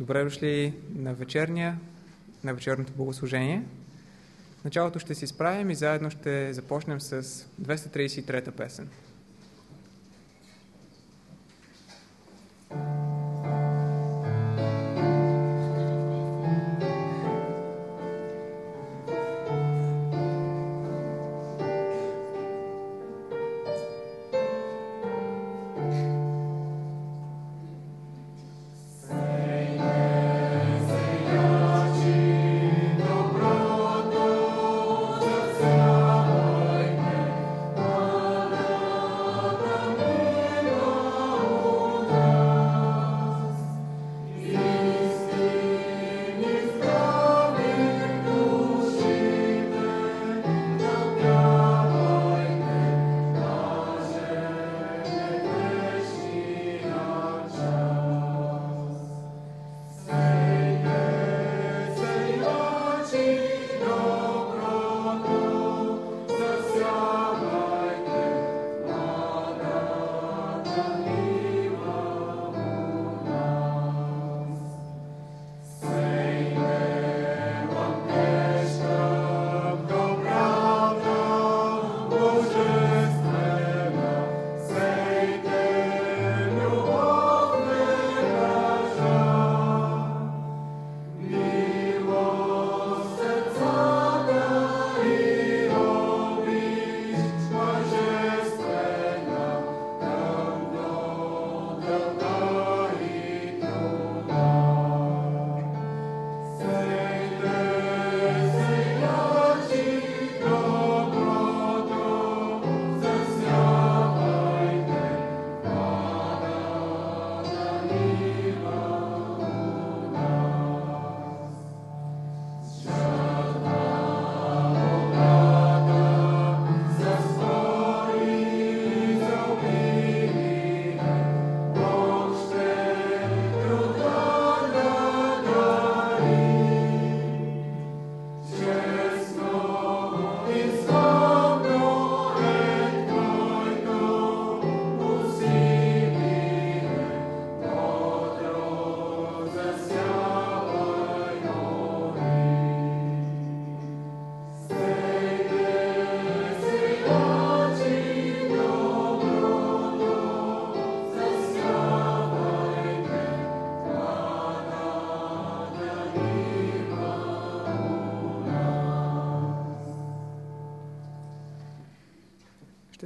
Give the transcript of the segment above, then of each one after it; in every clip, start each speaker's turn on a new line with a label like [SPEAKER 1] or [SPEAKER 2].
[SPEAKER 1] Добре дошли на вечерния, на вечерното богослужение. Началото ще се изправим и заедно ще започнем с 233-та песен.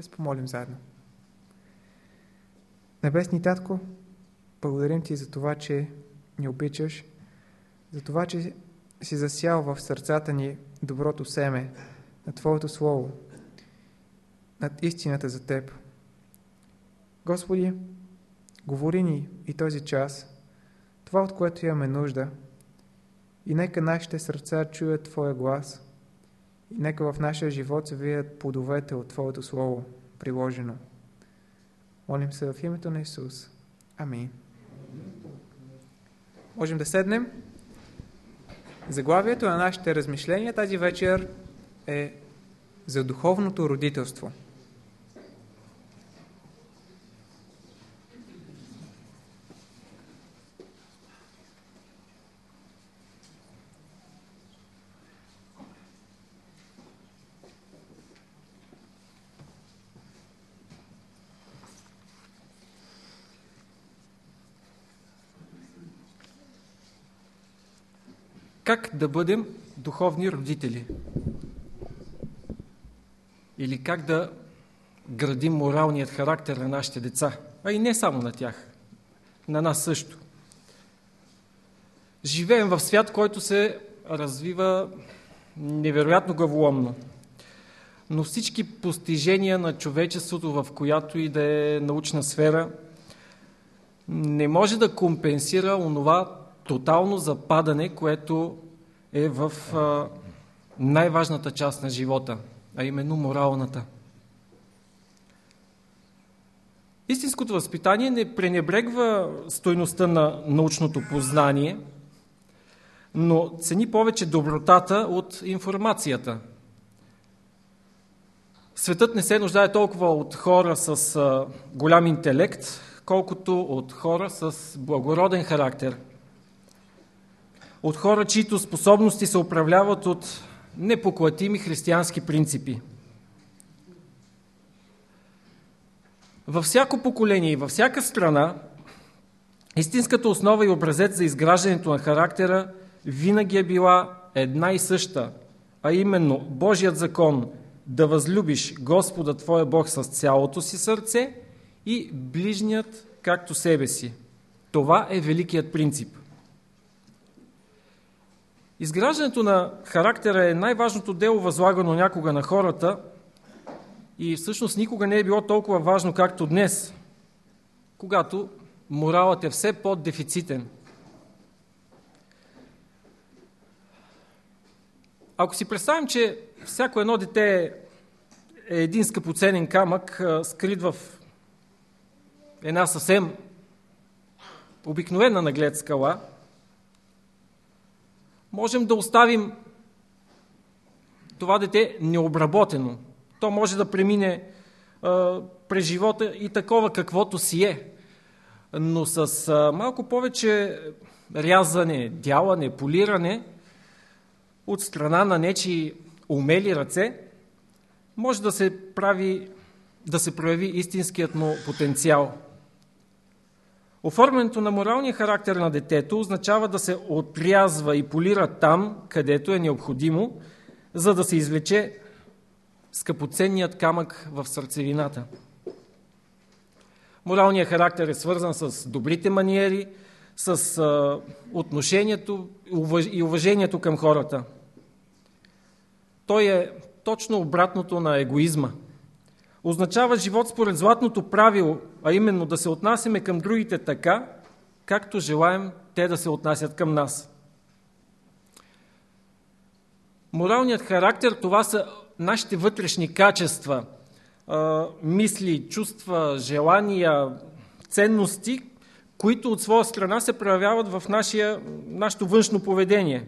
[SPEAKER 1] Ще се помолим заедно. Небесни Татко, благодарим Ти за това, че ни обичаш, за това, че си засял в сърцата ни доброто семе на Твоето Слово, над истината за Теб. Господи, говори ни и този час, това, от което имаме нужда, и нека нашите сърца чуят Твоя глас – нека в нашия живот се вият плодовете от Твоето Слово, приложено. Молим се в името на Исус. Амин. Можем да седнем. Заглавието на нашите размишления тази вечер е за духовното родителство – Как да бъдем духовни родители? Или как да градим моралният характер на нашите деца? А и не само на тях, на нас също. Живеем в свят, който се развива невероятно главоломно. Но всички постижения на човечеството, в която и да е научна сфера, не може да компенсира онова тотално западане, което е в най-важната част на живота, а именно моралната. Истинското възпитание не пренебрегва стойността на научното познание, но цени повече добротата от информацията. Светът не се нуждае толкова от хора с голям интелект, колкото от хора с благороден характер –
[SPEAKER 2] от хора, чието способности се управляват от непоклатими християнски принципи. Във всяко поколение и във всяка страна истинската основа и образец за изграждането на характера винаги е била една и съща, а именно Божият закон да възлюбиш Господа Твоя Бог с цялото си сърце и ближният както себе си. Това е великият принцип. Изграждането на характера е най-важното дело, възлагано някога на хората и всъщност никога не е било толкова важно, както днес, когато моралът е все по-дефицитен. Ако си представим, че всяко едно дете е един скъпоценен камък, скрит в една съвсем обикновена наглед скала, можем да оставим това дете необработено. То може да премине а, през живота и такова каквото си е. Но с а, малко повече рязане, дялане, полиране от страна на нечи умели ръце, може да се прави, да се прояви истинският му потенциал – Оформянето на моралния характер на детето означава да се отрязва и полира там, където е необходимо, за да се извлече скъпоценният камък в сърцевината. Моралният характер е свързан с добрите маниери, с а, отношението и уважението към хората. Той е точно обратното на егоизма – означава живот според златното правило, а именно да се отнасяме към другите така, както желаем те да се отнасят към нас. Моралният характер това са нашите вътрешни качества, мисли, чувства, желания, ценности, които от своя страна се проявяват в нашия, нашето външно поведение.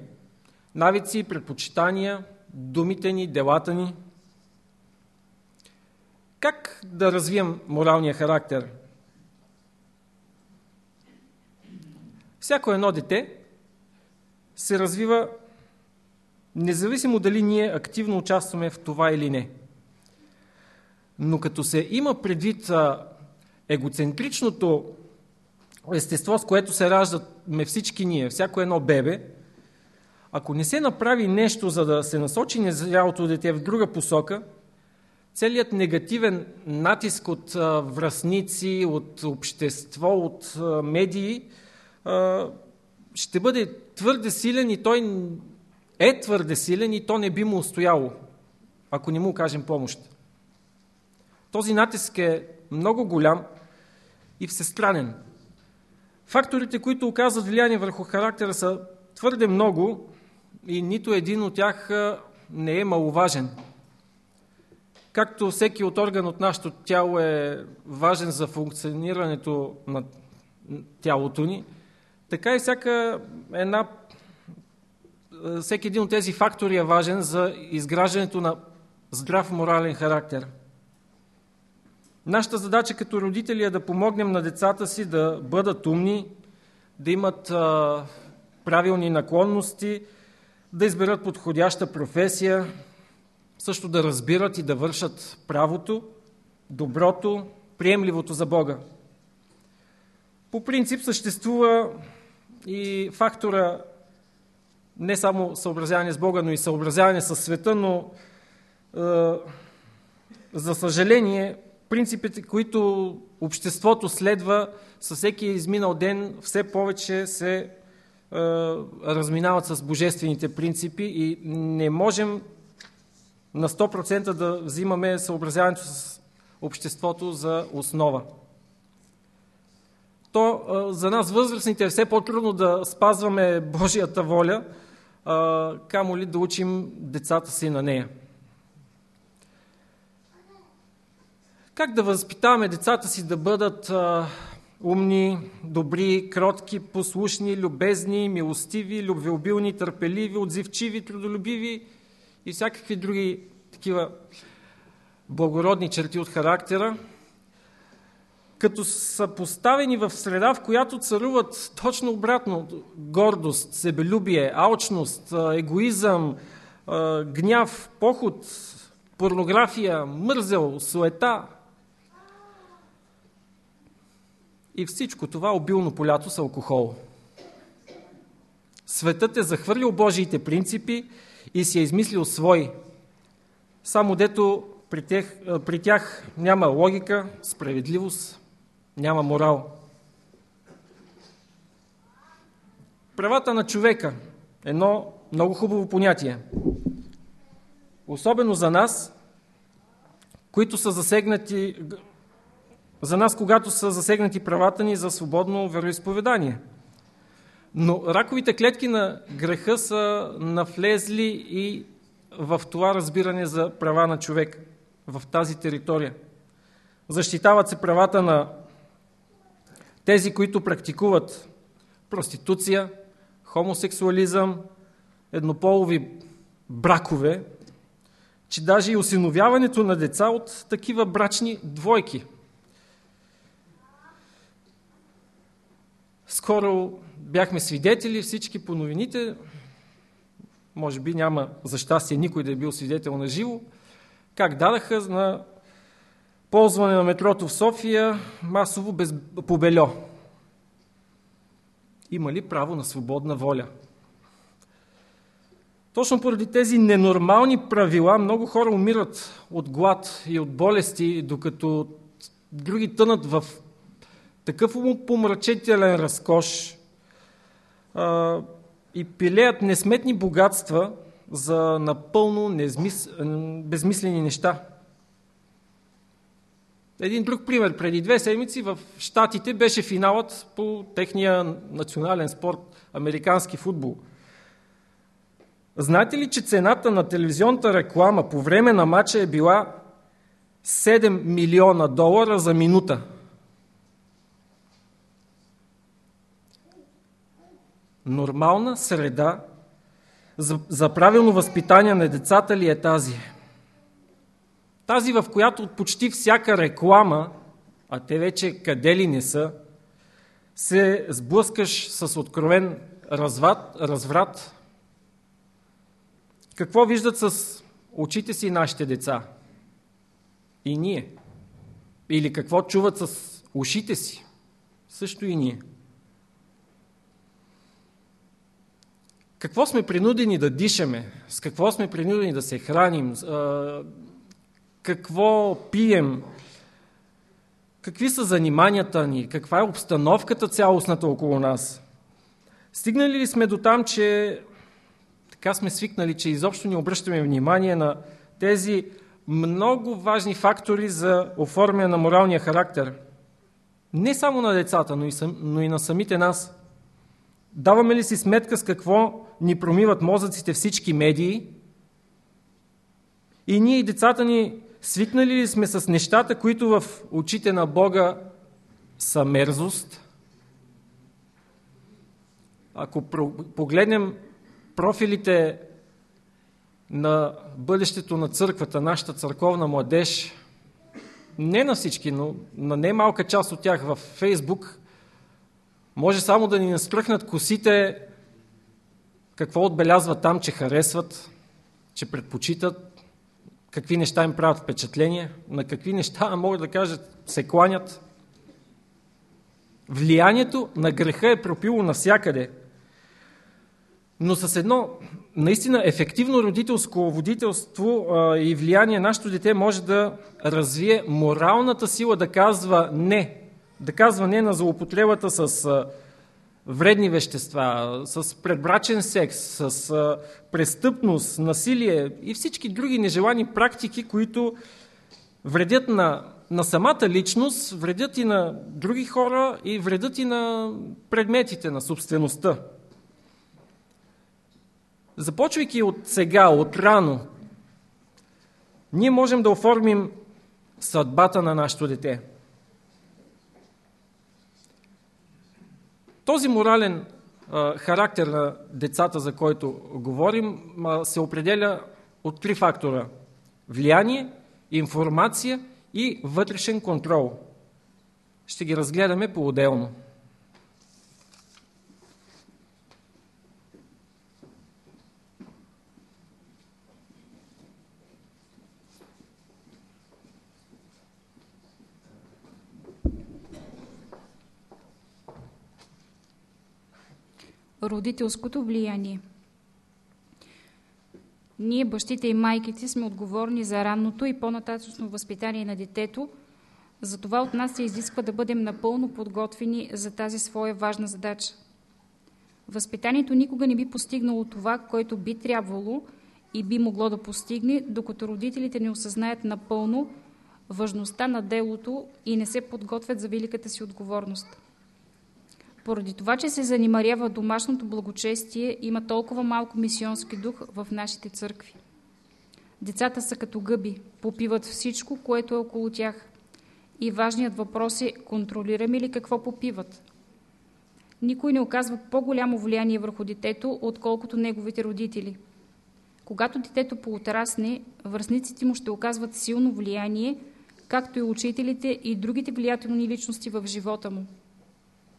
[SPEAKER 2] Навици, предпочитания, думите ни, делата ни – как да развием моралния характер? Всяко едно дете се развива независимо дали ние активно участваме в това или не. Но като се има предвид егоцентричното естество, с което се раждаме всички ние, всяко едно бебе, ако не се направи нещо, за да се насочи незрялото дете в друга посока – целият негативен натиск от връзници, от общество, от медии ще бъде твърде силен и той е твърде силен и то не би му устояло, ако не му кажем помощ. Този натиск е много голям и всестранен. Факторите, които оказват влияние върху характера са твърде много и нито един от тях не е маловажен. Както всеки от орган от нашето тяло е важен за функционирането на тялото ни, така и всяка една, всеки един от тези фактори е важен за изграждането на здрав морален характер. Нашата задача като родители е да помогнем на децата си да бъдат умни, да имат а, правилни наклонности, да изберат подходяща професия, също да разбират и да вършат правото, доброто, приемливото за Бога. По принцип съществува и фактора не само съобразяване с Бога, но и съобразяване с света, но е, за съжаление принципите, които обществото следва със всеки изминал ден, все повече се е, разминават с божествените принципи и не можем на 100% да взимаме съобразяването с обществото за основа. То за нас възрастните е все по-трудно да спазваме Божията воля, камо ли да учим децата си на нея. Как да възпитаваме децата си да бъдат а, умни, добри, кротки, послушни, любезни, милостиви, любвеобилни, търпеливи, отзивчиви, трудолюбиви и всякакви други такива благородни черти от характера, като са поставени в среда, в която царуват точно обратно гордост, себелюбие, алчност, егоизъм, гняв, поход, порнография, мързел, суета. И всичко това обилно полято с алкохол. Светът е захвърлил Божиите принципи и си е измислил свой. Само дето при тях, при тях няма логика, справедливост, няма морал. Правата на човека – едно много хубаво понятие. Особено за нас, които са засегнати, за нас, когато са засегнати правата ни за свободно вероисповедание. Но раковите клетки на греха са навлезли и в това разбиране за права на човек в тази територия. Защитават се правата на тези, които практикуват проституция, хомосексуализъм, еднополови бракове, че даже и осиновяването на деца от такива брачни двойки. Скоро бяхме свидетели всички по новините, може би няма за щастие никой да е бил свидетел на живо, как дадаха на ползване на метрото в София масово без, по. Има ли право на свободна воля? Точно поради тези ненормални правила много хора умират от глад и от болести, докато други тънат в такъв помрачителен разкош а, и пилеят несметни богатства за напълно незмис... безмислени неща. Един друг пример. Преди две седмици в Штатите беше финалът по техния национален спорт, американски футбол. Знаете ли, че цената на телевизионната реклама по време на матча е била 7 милиона долара за минута? Нормална среда за, за правилно възпитание на децата ли е тази? Тази, в която от почти всяка реклама, а те вече къде ли не са, се сблъскаш с откровен разврат, разврат. Какво виждат с очите си нашите деца? И ние. Или какво чуват с ушите си? Също и ние. Какво сме принудени да дишаме? С какво сме принудени да се храним? Какво пием? Какви са заниманията ни? Каква е обстановката цялостната около нас? Стигнали ли сме до там, че така сме свикнали, че изобщо не обръщаме внимание на тези много важни фактори за оформяне на моралния характер? Не само на децата, но и, но и на самите нас. Даваме ли си сметка с какво ни промиват мозъците всички медии? И ние и децата ни свикнали ли сме с нещата, които в очите на Бога са мерзост? Ако погледнем профилите на бъдещето на църквата, нашата църковна младеж, не на всички, но на немалка част от тях в Фейсбук, може само да ни настръхнат косите какво отбелязват там, че харесват, че предпочитат, какви неща им правят впечатление, на какви неща могат да кажат се кланят. Влиянието на греха е пропило навсякъде. Но с едно наистина ефективно родителско водителство и влияние нашето дете може да развие моралната сила да казва не, да казва не на злоупотребата с вредни вещества, с предбрачен секс, с престъпност, насилие и всички други нежелани практики, които вредят на, на самата личност, вредят и на други хора и вредят и на предметите, на собствеността. Започвайки от сега, от рано, ние можем да оформим съдбата на нашето дете – Този морален а, характер на децата, за който говорим, а, се определя от три фактора влияние, информация и вътрешен контрол. Ще ги разгледаме по-отделно.
[SPEAKER 3] Родителското влияние. Ние, бащите и майките, сме отговорни за ранното и по-нататъчно възпитание на детето. Затова от нас се изисква да бъдем напълно подготвени за тази своя важна задача. Възпитанието никога не би постигнало това, което би трябвало и би могло да постигне, докато родителите не осъзнаят напълно важността на делото и не се подготвят за великата си отговорност. Поради това, че се занимарява домашното благочестие, има толкова малко мисионски дух в нашите църкви. Децата са като гъби, попиват всичко, което е около тях. И важният въпрос е, контролираме ли какво попиват? Никой не оказва по-голямо влияние върху детето, отколкото неговите родители. Когато детето поотрасне, връзниците му ще оказват силно влияние, както и учителите и другите влиятелни личности в живота му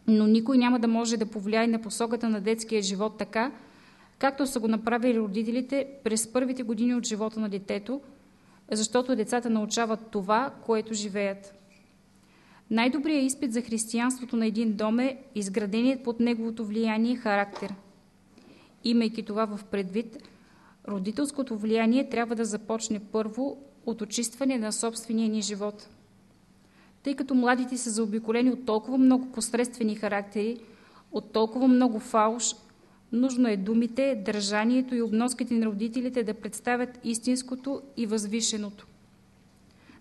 [SPEAKER 3] но никой няма да може да повлияе на посоката на детския живот така, както са го направили родителите през първите години от живота на детето, защото децата научават това, което живеят. Най-добрият изпит за християнството на един дом е изграденият под неговото влияние характер. Имайки това в предвид, родителското влияние трябва да започне първо от очистване на собствения ни живот – тъй като младите са заобиколени от толкова много посредствени характери, от толкова много фалш, нужно е думите, държанието и обноските на родителите да представят истинското и възвишеното.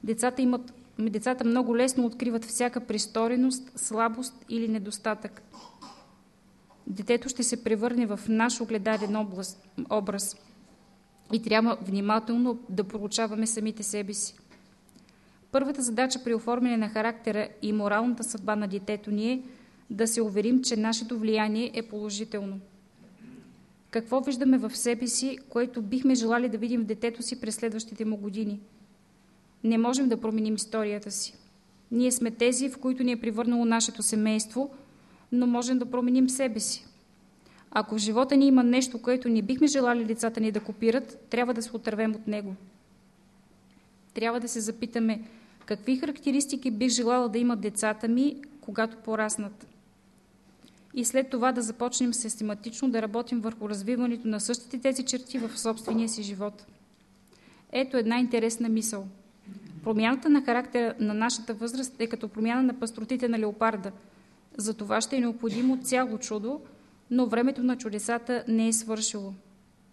[SPEAKER 3] Децата, имат, децата много лесно откриват всяка пристореност, слабост или недостатък. Детето ще се превърне в наш огледален образ и трябва внимателно да проучаваме самите себе си. Първата задача при оформяне на характера и моралната съдба на детето ни е да се уверим, че нашето влияние е положително. Какво виждаме в себе си, което бихме желали да видим в детето си през следващите му години? Не можем да променим историята си. Ние сме тези, в които ни е привърнало нашето семейство, но можем да променим себе си. Ако в живота ни има нещо, което не бихме желали лицата ни да копират, трябва да се отървем от него. Трябва да се запитаме – Какви характеристики бих желала да имат децата ми, когато пораснат? И след това да започнем систематично да работим върху развиването на същите тези черти в собствения си живот. Ето една интересна мисъл. Промяната на характера на нашата възраст е като промяна на пастротите на леопарда. За това ще е необходимо цяло чудо, но времето на чудесата не е свършило.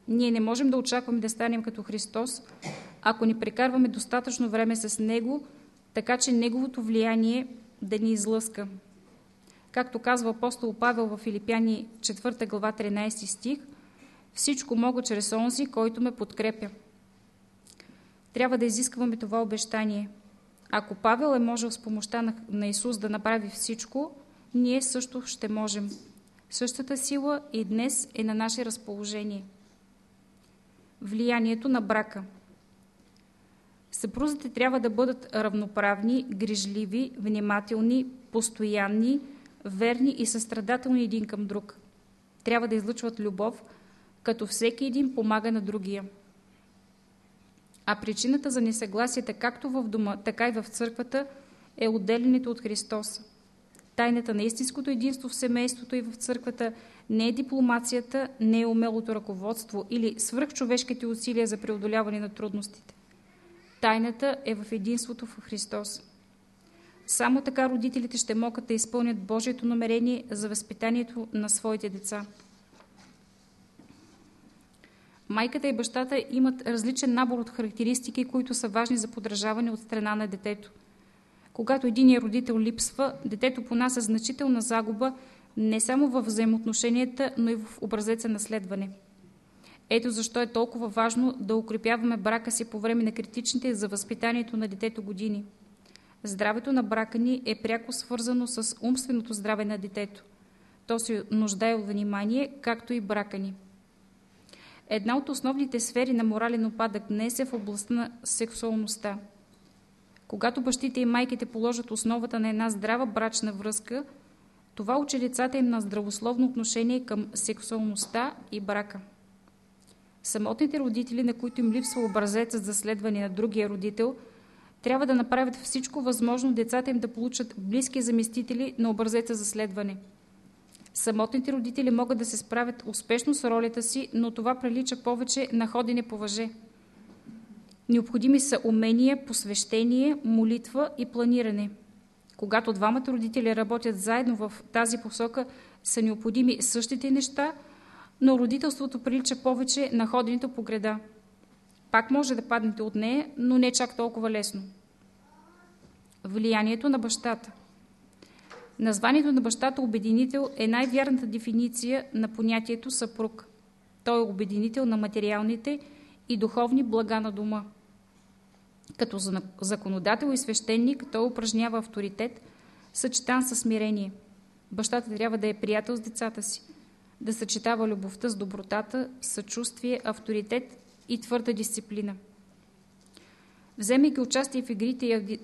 [SPEAKER 3] Ние не можем да очакваме да станем като Христос, ако не прекарваме достатъчно време с Него – така че неговото влияние да ни излъска. Както казва апостол Павел в Филипяни 4 глава 13 стих, всичко мога чрез онзи, който ме подкрепя. Трябва да изискваме това обещание. Ако Павел е можел с помощта на Исус да направи всичко, ние също ще можем. Същата сила и днес е на наше разположение. Влиянието на брака – Съпрузите трябва да бъдат равноправни, грижливи, внимателни, постоянни, верни и състрадателни един към друг. Трябва да излъчват любов, като всеки един помага на другия. А причината за несъгласията както в дома, така и в църквата е отделянето от Христос. Тайната на истинското единство в семейството и в църквата не е дипломацията, не е умелото ръководство или свръхчовешките усилия за преодоляване на трудностите. Тайната е в единството в Христос. Само така родителите ще могат да изпълнят Божието намерение за възпитанието на своите деца. Майката и бащата имат различен набор от характеристики, които са важни за подражаване от страна на детето. Когато един родител липсва, детето понася значителна загуба не само в взаимоотношенията, но и в образеца на следване – ето защо е толкова важно да укрепяваме брака си по време на критичните за възпитанието на детето години. Здравето на брака ни е пряко свързано с умственото здраве на детето. То се нуждае от внимание, както и брака ни. Една от основните сфери на морален опадък днес е в областта на сексуалността. Когато бащите и майките положат основата на една здрава брачна връзка, това учи децата им на здравословно отношение към сексуалността и брака. Самотните родители, на които им липсва образецът за следване на другия родител, трябва да направят всичко възможно децата им да получат близки заместители на образеца за следване. Самотните родители могат да се справят успешно с ролята си, но това прилича повече на ходене по въже. Необходими са умения, посвещение, молитва и планиране. Когато двамата родители работят заедно в тази посока, са необходими същите неща, но родителството прилича повече на ходенето по града. Пак може да паднете от нея, но не чак толкова лесно. Влиянието на бащата Названието на бащата обединител е най-вярната дефиниция на понятието съпруг. Той е обединител на материалните и духовни блага на дома. Като законодател и свещеник той упражнява авторитет, съчетан със смирение. Бащата трябва да е приятел с децата си, да съчетава любовта с добротата, съчувствие, авторитет и твърда дисциплина. Вземайки участие в игрите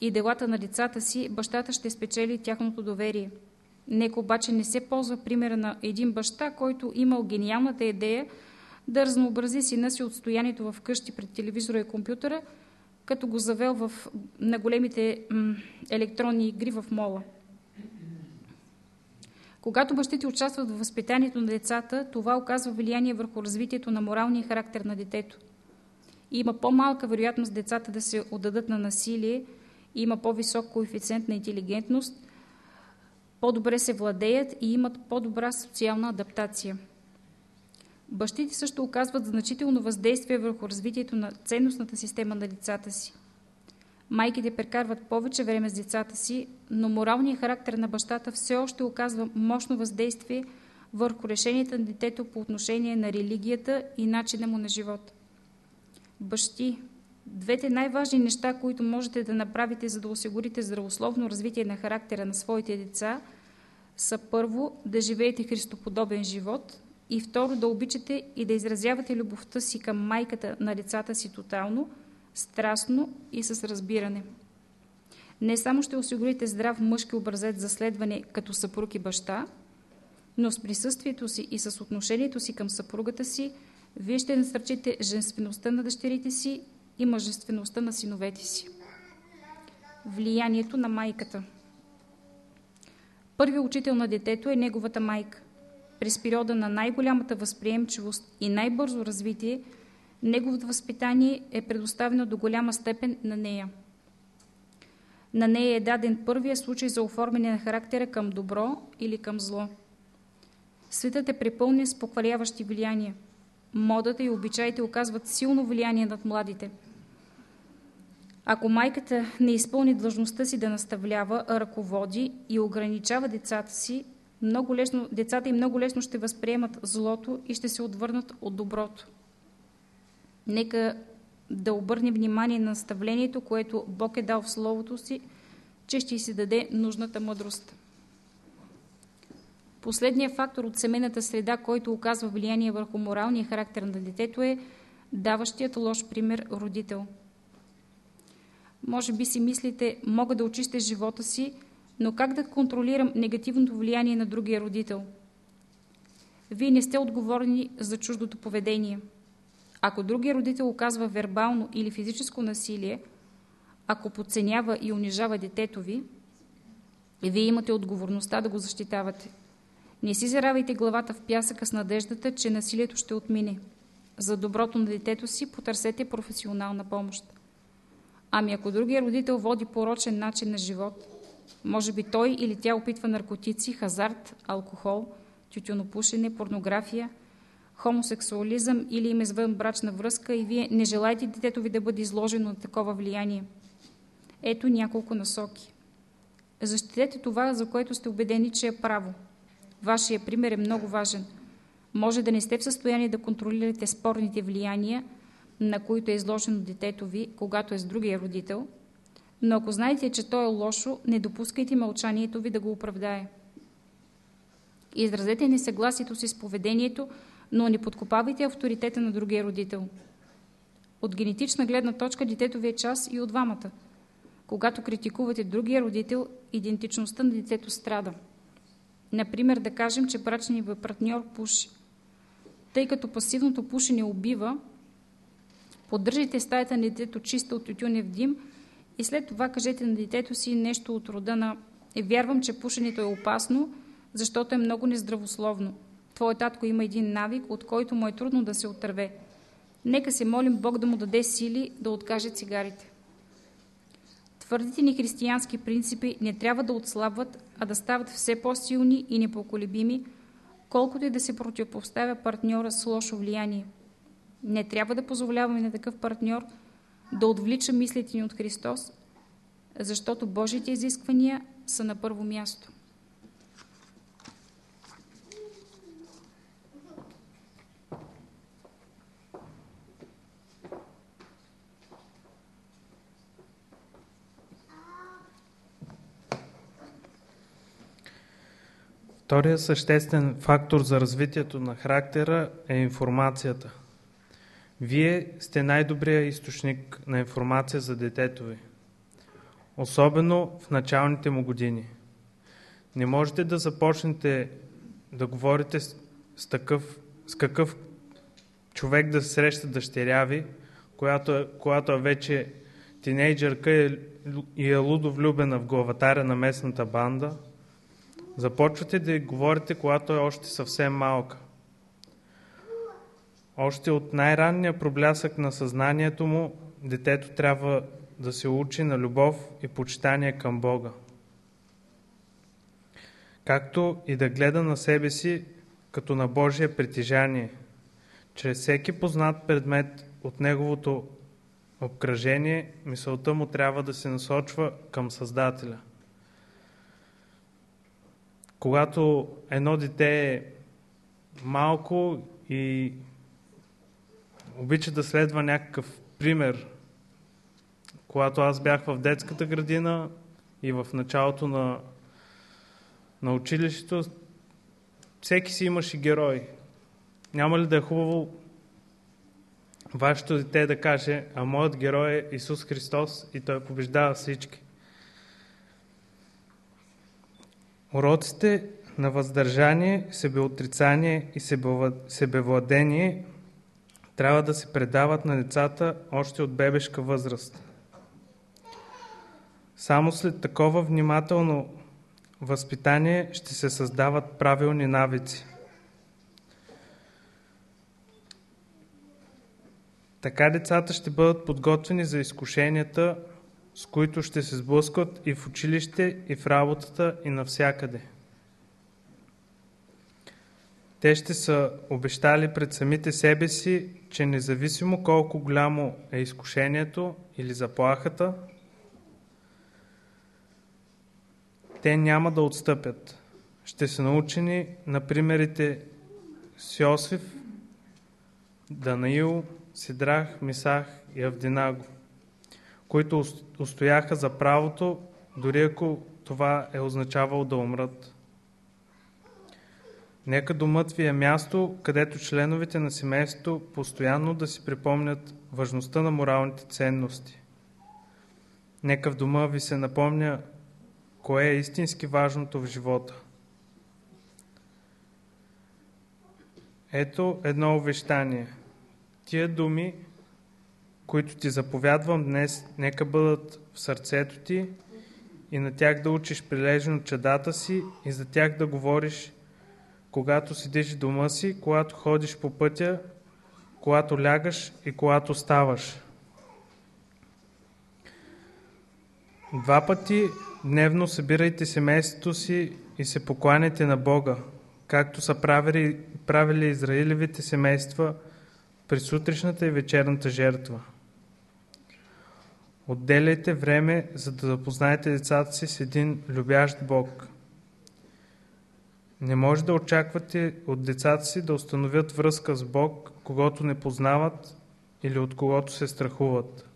[SPEAKER 3] и делата на децата си, бащата ще спечели тяхното доверие. Нека обаче не се ползва примера на един баща, който имал гениалната идея да разнообрази сина си отстоянието в къщи пред телевизора и компютъра, като го завел в, на големите м, електронни игри в мола. Когато бащите участват в възпитанието на децата, това оказва влияние върху развитието на моралния характер на детето. И има по-малка вероятност децата да се отдадат на насилие, има по-висок коефициент на интелигентност, по-добре се владеят и имат по-добра социална адаптация. Бащите също оказват значително въздействие върху развитието на ценностната система на децата си. Майките прекарват повече време с децата си, но моралният характер на бащата все още оказва мощно въздействие върху решенията на детето по отношение на религията и начина му на живот. Бащи, двете най-важни неща, които можете да направите, за да осигурите здравословно развитие на характера на своите деца, са първо да живеете христоподобен живот и второ да обичате и да изразявате любовта си към майката на децата си тотално, страстно и с разбиране. Не само ще осигурите здрав мъжки образец за следване като съпруг и баща, но с присъствието си и с отношението си към съпругата си, вие ще насърчите женствеността на дъщерите си и мъжествеността на синовете си. Влиянието на майката Първият учител на детето е неговата майка. През периода на най-голямата възприемчивост и най-бързо развитие, неговото възпитание е предоставено до голяма степен на нея. На нея е даден първия случай за оформяне на характера към добро или към зло. Светът е препълнен с покваляващи влияния. Модата и обичаите оказват силно влияние над младите. Ако майката не изпълни длъжността си да наставлява, ръководи и ограничава децата си, много лесно, децата и много лесно ще възприемат злото и ще се отвърнат от доброто. Нека да обърне внимание на наставлението, което Бог е дал в Словото си, че ще си даде нужната мъдрост. Последният фактор от семейната среда, който оказва влияние върху моралния характер на детето е даващият лош пример родител. Може би си мислите, мога да очистя живота си, но как да контролирам негативното влияние на другия родител? Вие не сте отговорни за чуждото поведение. Ако другия родител оказва вербално или физическо насилие, ако подценява и унижава детето ви, вие имате отговорността да го защитавате. Не си заравайте главата в пясъка с надеждата, че насилието ще отмине. За доброто на детето си потърсете професионална помощ. Ами ако другия родител води порочен начин на живот, може би той или тя опитва наркотици, хазарт, алкохол, тютюнопушене, порнография, хомосексуализъм или им извън брачна връзка и вие не желаете детето ви да бъде изложено на такова влияние. Ето няколко насоки. Защитете това, за което сте убедени, че е право. Вашия пример е много важен. Може да не сте в състояние да контролирате спорните влияния, на които е изложено детето ви, когато е с другия родител, но ако знаете, че то е лошо, не допускайте мълчанието ви да го оправдае. Изразете несъгласието си с поведението, но не подкопавайте авторитета на другия родител. От генетична гледна точка детето ви е част и от двамата. Когато критикувате другия родител, идентичността на детето страда. Например, да кажем, че брачният ви партньор пуши. Тъй като пасивното пушене убива, поддържайте стаята на детето чиста от тютюнев дим и след това кажете на детето си нещо от рода на «Е, вярвам, че пушенето е опасно, защото е много нездравословно. Твоят татко има един навик, от който му е трудно да се отърве. Нека се молим Бог да му даде сили да откаже цигарите. Твърдите ни християнски принципи не трябва да отслабват, а да стават все по-силни и непоколебими, колкото и да се противопоставя партньора с лошо влияние. Не трябва да позволяваме на такъв партньор да отвлича мислите ни от Христос, защото Божите изисквания са на първо място.
[SPEAKER 4] Втория съществен фактор за развитието на характера е информацията. Вие сте най-добрият източник на информация за детето ви, особено в началните му години. Не можете да започнете да говорите с, такъв, с какъв човек да среща дъщеря ви, която, е, която е вече тинейджърка и е лудо влюбена в главатаря на местната банда – Започвате да говорите, когато е още съвсем малка. Още от най-ранния проблясък на съзнанието му, детето трябва да се учи на любов и почитание към Бога. Както и да гледа на себе си като на Божие притежание, чрез всеки познат предмет от неговото обкръжение, мисълта му трябва да се насочва към Създателя – когато едно дете е малко и обича да следва някакъв пример, когато аз бях в детската градина и в началото на, на училището, всеки си имаше герой. Няма ли да е хубаво вашето дете да каже, а моят герой е Исус Христос и той побеждава всички. Уроците на въздържание, себеотрицание и себевладение трябва да се предават на децата още от бебешка възраст. Само след такова внимателно възпитание ще се създават правилни навици. Така децата ще бъдат подготвени за изкушенията, с които ще се сблъскват и в училище, и в работата, и навсякъде. Те ще са обещали пред самите себе си, че независимо колко голямо е изкушението или заплахата, те няма да отстъпят. Ще са научени на примерите с Йосиф, Данаил, Сидрах, Мисах и Авдинаго които устояха за правото, дори ако това е означавало да умрат. Нека домът ви е място, където членовете на семейството постоянно да си припомнят важността на моралните ценности. Нека в дома ви се напомня кое е истински важното в живота. Ето едно увещание. Тия думи които ти заповядвам днес, нека бъдат в сърцето ти и на тях да учиш прилежно чадата си и за тях да говориш, когато седиш в дома си, когато ходиш по пътя, когато лягаш и когато ставаш. Два пъти дневно събирайте семейството си и се покланяйте на Бога, както са правили, правили израилевите семейства при сутрешната и вечерната жертва. Отделяйте време, за да запознаете децата си с един любящ Бог. Не може да очаквате от децата си да установят връзка с Бог, когато не познават или от когото се страхуват.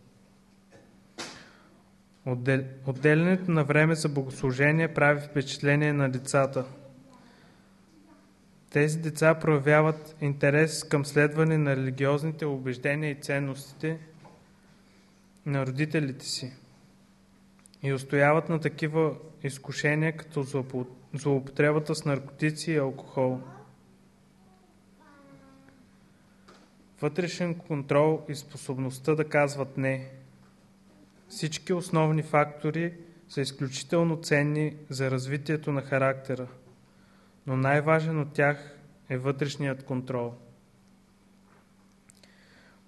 [SPEAKER 4] Отделянето на време за богослужение прави впечатление на децата. Тези деца проявяват интерес към следване на религиозните убеждения и ценностите – на родителите си. и устояват на такива изкушения, като злоупотребата с наркотици и алкохол. Вътрешен контрол и способността да казват не. Всички основни фактори са изключително ценни за развитието на характера, но най-важен от тях е вътрешният контрол.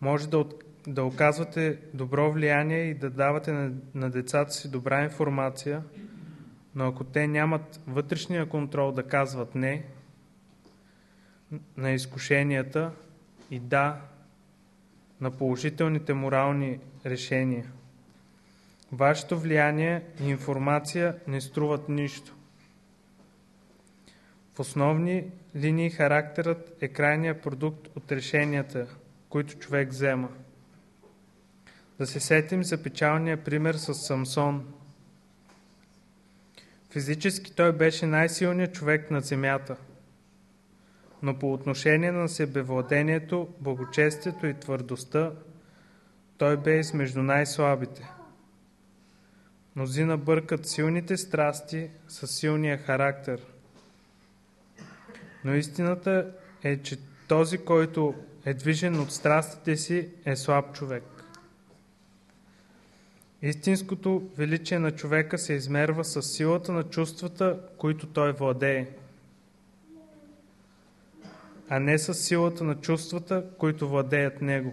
[SPEAKER 4] Може да, от, да оказвате добро влияние и да давате на, на децата си добра информация, но ако те нямат вътрешния контрол да казват не на изкушенията и да на положителните морални решения, вашето влияние и информация не струват нищо. В основни линии характерът е крайният продукт от решенията, които човек взема. Да се сетим за печалния пример с Самсон. Физически той беше най-силният човек на земята, но по отношение на себевладението, благочестието и твърдостта, той бе измежду най-слабите. Мнозина бъркат силните страсти с силния характер. Но истината е, че този, който е движен от страстите си, е слаб човек. Истинското величие на човека се измерва с силата на чувствата, които той владее, а не с силата на чувствата, които владеят него.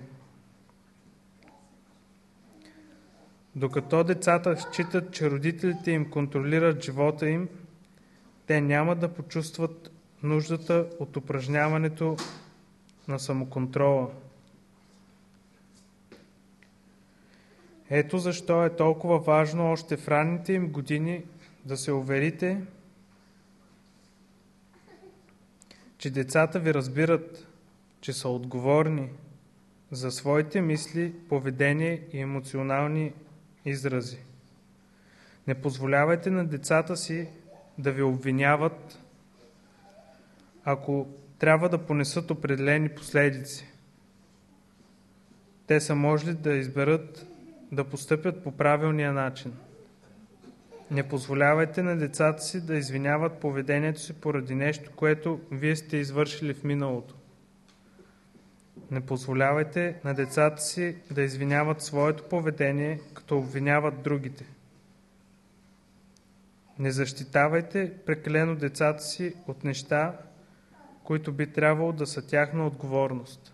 [SPEAKER 4] Докато децата считат, че родителите им контролират живота им, те няма да почувстват нуждата от упражняването на самоконтрола. Ето защо е толкова важно още в ранните им години да се уверите, че децата ви разбират, че са отговорни за своите мисли, поведение и емоционални изрази. Не позволявайте на децата си да ви обвиняват, ако трябва да понесат определени последици. Те са можели да изберат да постъпят по правилния начин. Не позволявайте на децата си да извиняват поведението си поради нещо, което вие сте извършили в миналото. Не позволявайте на децата си да извиняват своето поведение, като обвиняват другите. Не защитавайте прекалено децата си от неща, които би трябвало да са тяхна отговорност.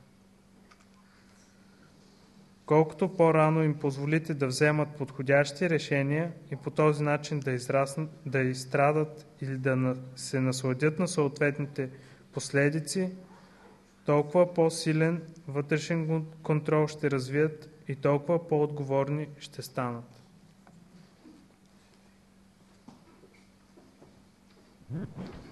[SPEAKER 4] Колкото по-рано им позволите да вземат подходящи решения и по този начин да, израснат, да изстрадат или да се насладят на съответните последици, толкова по-силен вътрешен контрол ще развият и толкова по-отговорни ще станат. Mm-hmm.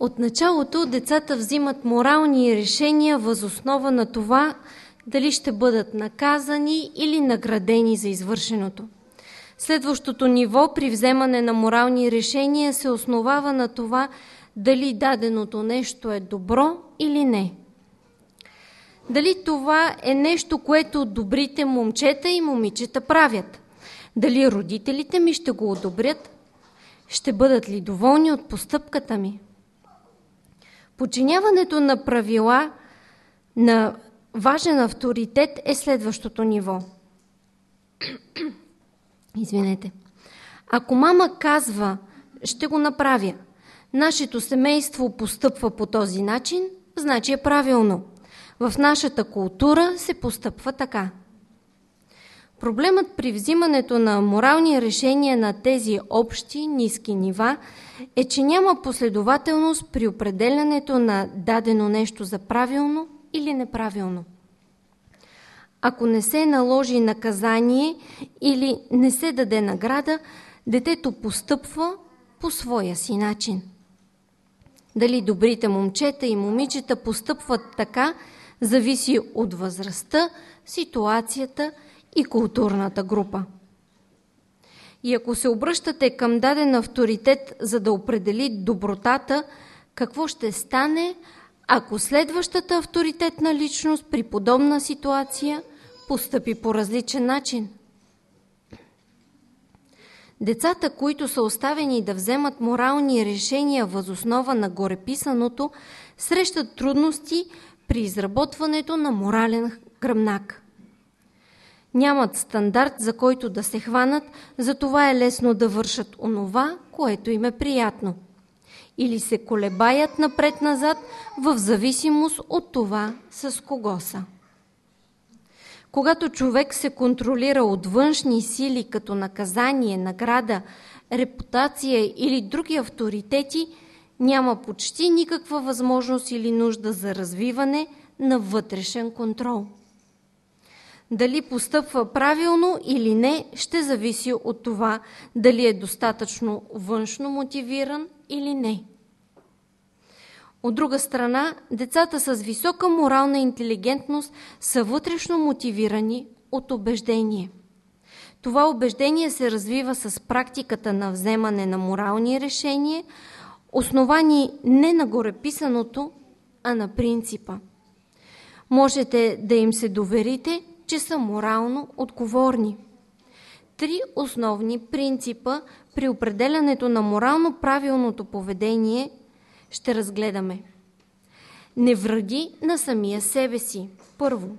[SPEAKER 5] От началото децата взимат морални решения възоснова на това дали ще бъдат наказани или наградени за извършеното. Следващото ниво при вземане на морални решения се основава на това дали даденото нещо е добро или не. Дали това е нещо, което добрите момчета и момичета правят. Дали родителите ми ще го одобрят? Ще бъдат ли доволни от постъпката ми? Подчиняването на правила на важен авторитет е следващото ниво. Извинете. Ако мама казва, ще го направя, нашето семейство постъпва по този начин, значи е правилно. В нашата култура се постъпва така. Проблемът при взимането на морални решения на тези общи, ниски нива е, че няма последователност при определянето на дадено нещо за правилно или неправилно. Ако не се наложи наказание или не се даде награда, детето постъпва по своя си начин. Дали добрите момчета и момичета постъпват така, зависи от възрастта, ситуацията и културната група. И ако се обръщате към даден авторитет, за да определи добротата, какво ще стане, ако следващата авторитетна личност при подобна ситуация постъпи по различен начин? Децата, които са оставени да вземат морални решения възоснова на гореписаното, срещат трудности при изработването на морален гръбнак. Нямат стандарт, за който да се хванат, затова е лесно да вършат онова, което им е приятно. Или се колебаят напред-назад в зависимост от това с кого са. Когато човек се контролира от външни сили като наказание, награда, репутация или други авторитети, няма почти никаква възможност или нужда за развиване на вътрешен контрол. Дали постъпва правилно или не, ще зависи от това дали е достатъчно външно мотивиран или не. От друга страна, децата с висока морална интелигентност са вътрешно мотивирани от убеждение. Това убеждение се развива с практиката на вземане на морални решения, основани не на гореписаното, а на принципа. Можете да им се доверите че са морално отговорни. Три основни принципа при определянето на морално правилното поведение ще разгледаме. Не вреди на самия себе си. Първо.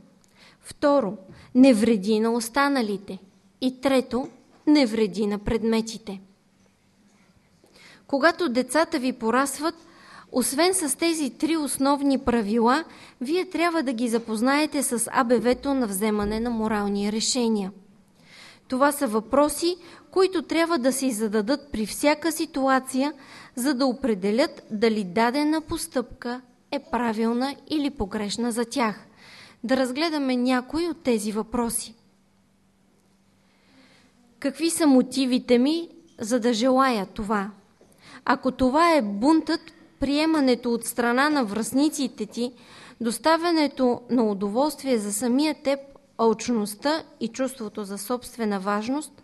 [SPEAKER 5] Второ. Не вреди на останалите. И трето. Не вреди на предметите. Когато децата ви порасват, освен с тези три основни правила, вие трябва да ги запознаете с АБВ-то на вземане на морални решения. Това са въпроси, които трябва да се зададат при всяка ситуация, за да определят дали дадена постъпка е правилна или погрешна за тях. Да разгледаме някои от тези въпроси. Какви са мотивите ми, за да желая това? Ако това е бунтът, приемането от страна на връзниците ти, доставянето на удоволствие за самия теб, алчността и чувството за собствена важност,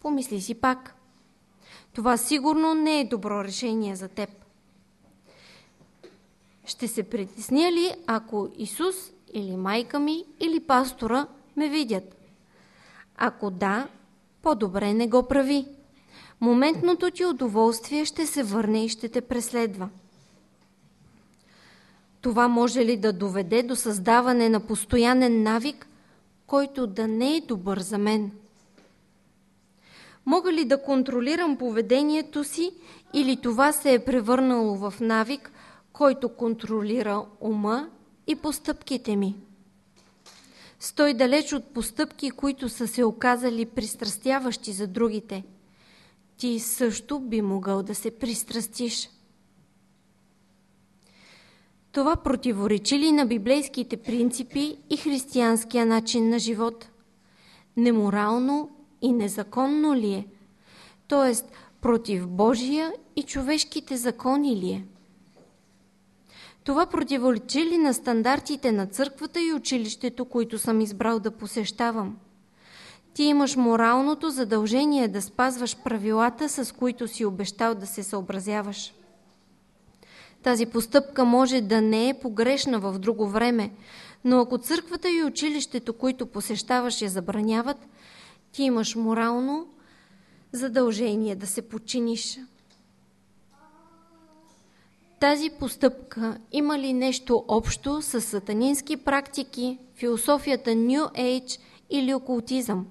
[SPEAKER 5] помисли си пак. Това сигурно не е добро решение за теб. Ще се притесня ли, ако Исус или майка ми или пастора ме видят? Ако да, по-добре не го прави. Моментното ти удоволствие ще се върне и ще те преследва. Това може ли да доведе до създаване на постоянен навик, който да не е добър за мен? Мога ли да контролирам поведението си или това се е превърнало в навик, който контролира ума и постъпките ми? Стой далеч от постъпки, които са се оказали пристрастяващи за другите. Ти също би могъл да се пристрастиш. Това противоречи ли на библейските принципи и християнския начин на живот? Неморално и незаконно ли е? Тоест, против Божия и човешките закони ли е? Това противоречи ли на стандартите на църквата и училището, които съм избрал да посещавам? Ти имаш моралното задължение да спазваш правилата, с които си обещал да се съобразяваш. Тази постъпка може да не е погрешна в друго време, но ако църквата и училището, които посещаваш, я забраняват, ти имаш морално задължение да се починиш. Тази постъпка има ли нещо общо с сатанински практики, философията New Age или окултизъм?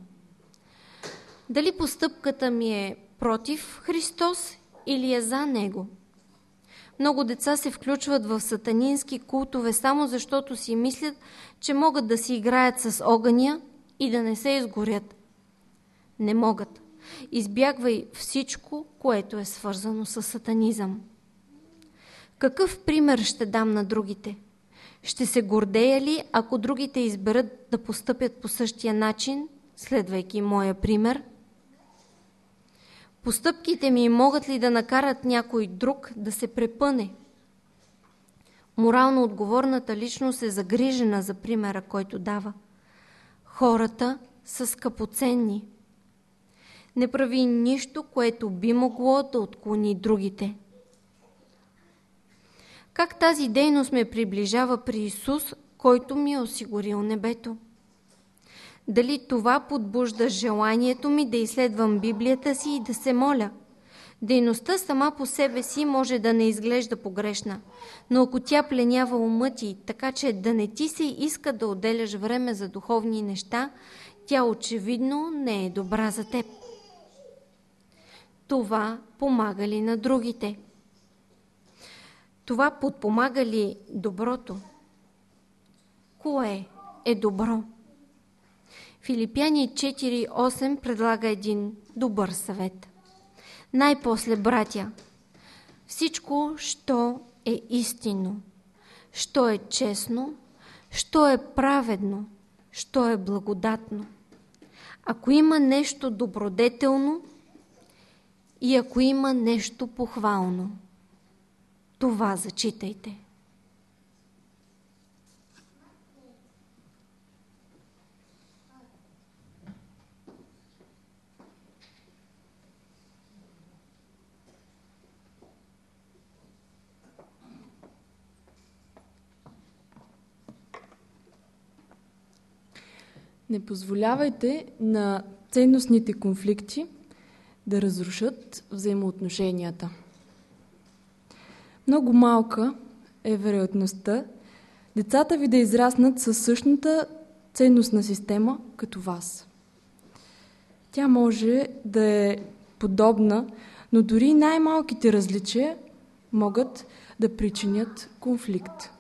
[SPEAKER 5] Дали постъпката ми е против Христос или е за Него? Много деца се включват в сатанински култове само защото си мислят, че могат да си играят с огъня и да не се изгорят. Не могат. Избягвай всичко, което е свързано с сатанизъм. Какъв пример ще дам на другите? Ще се гордея ли, ако другите изберат да постъпят по същия начин, следвайки моя пример? Постъпките ми могат ли да накарат някой друг да се препъне? Морално отговорната личност е загрижена за примера, който дава. Хората са скъпоценни. Не прави нищо, което би могло да отклони другите. Как тази дейност ме приближава при Исус, който ми е осигурил небето? Дали това подбужда желанието ми да изследвам Библията си и да се моля? Дейността сама по себе си може да не изглежда погрешна, но ако тя пленява ума ти, така че да не ти се иска да отделяш време за духовни неща, тя очевидно не е добра за теб. Това помага ли на другите? Това подпомага ли доброто? Кое е добро? Филипяни 4.8 предлага един добър съвет. Най-после, братя, всичко, що е истинно, що е честно, що е праведно, що е благодатно. Ако има нещо добродетелно и ако има нещо похвално, това зачитайте.
[SPEAKER 6] Не позволявайте на ценностните конфликти да разрушат взаимоотношенията. Много малка е вероятността децата ви да израснат със същата ценностна система като вас. Тя може да е подобна, но дори най-малките различия могат да причинят конфликт.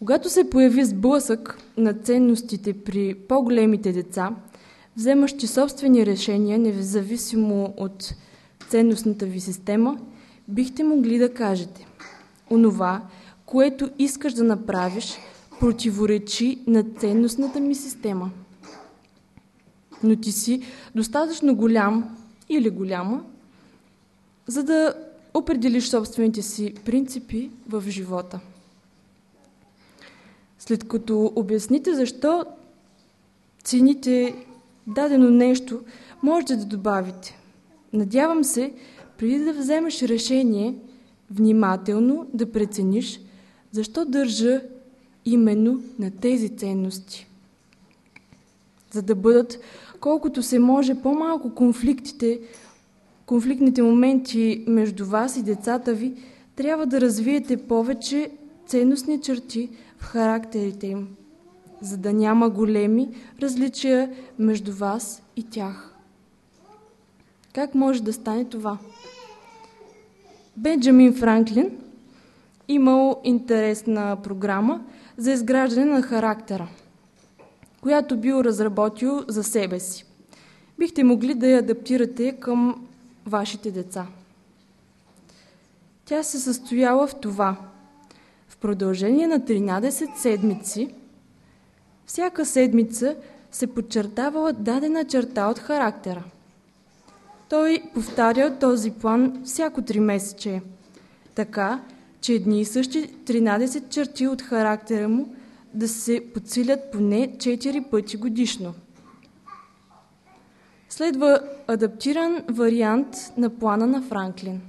[SPEAKER 6] Когато се появи сблъсък на ценностите при по-големите деца, вземащи собствени решения, независимо от ценностната ви система, бихте могли да кажете онова, което искаш да направиш, противоречи на ценностната ми система. Но ти си достатъчно голям или голяма, за да определиш собствените си принципи в живота. След като обясните защо цените дадено нещо, можете да добавите. Надявам се, преди да вземеш решение, внимателно да прецениш защо държа именно на тези ценности. За да бъдат колкото се може по-малко конфликтите, конфликтните моменти между вас и децата ви, трябва да развиете повече ценностни черти в характерите им, за да няма големи различия между вас и тях. Как може да стане това? Бенджамин Франклин имал интересна програма за изграждане на характера, която бил разработил за себе си. Бихте могли да я адаптирате към вашите деца. Тя се състояла в това. Продължение на 13 седмици, всяка седмица се подчертавала дадена черта от характера. Той повтаря този план всяко три месече, така, че едни и същи 13 черти от характера му да се подсилят поне 4 пъти годишно. Следва адаптиран вариант на плана на Франклин.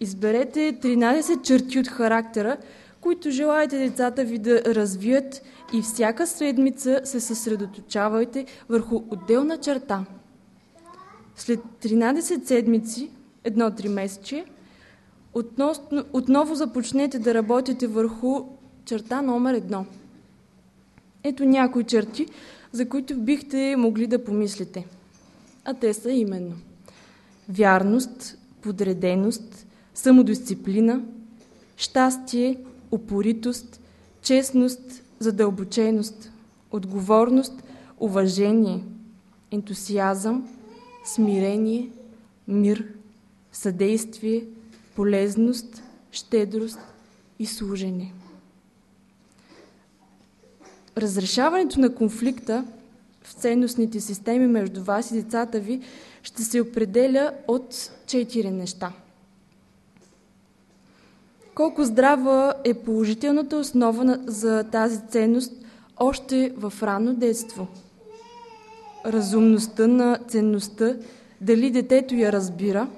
[SPEAKER 6] Изберете 13 черти от характера, които желаете децата ви да развият и всяка седмица се съсредоточавайте върху отделна черта. След 13 седмици, едно три месече, относно, отново започнете да работите върху черта номер едно. Ето някои черти, за които бихте могли да помислите. А те са именно вярност, подреденост, самодисциплина, щастие, упоритост, честност, задълбоченост, отговорност, уважение, ентусиазъм, смирение, мир, съдействие, полезност, щедрост и служене. Разрешаването на конфликта в ценностните системи между вас и децата ви ще се определя от четири неща. Колко здрава е положителната основа за тази ценност още в ранно детство? Разумността на ценността, дали детето я разбира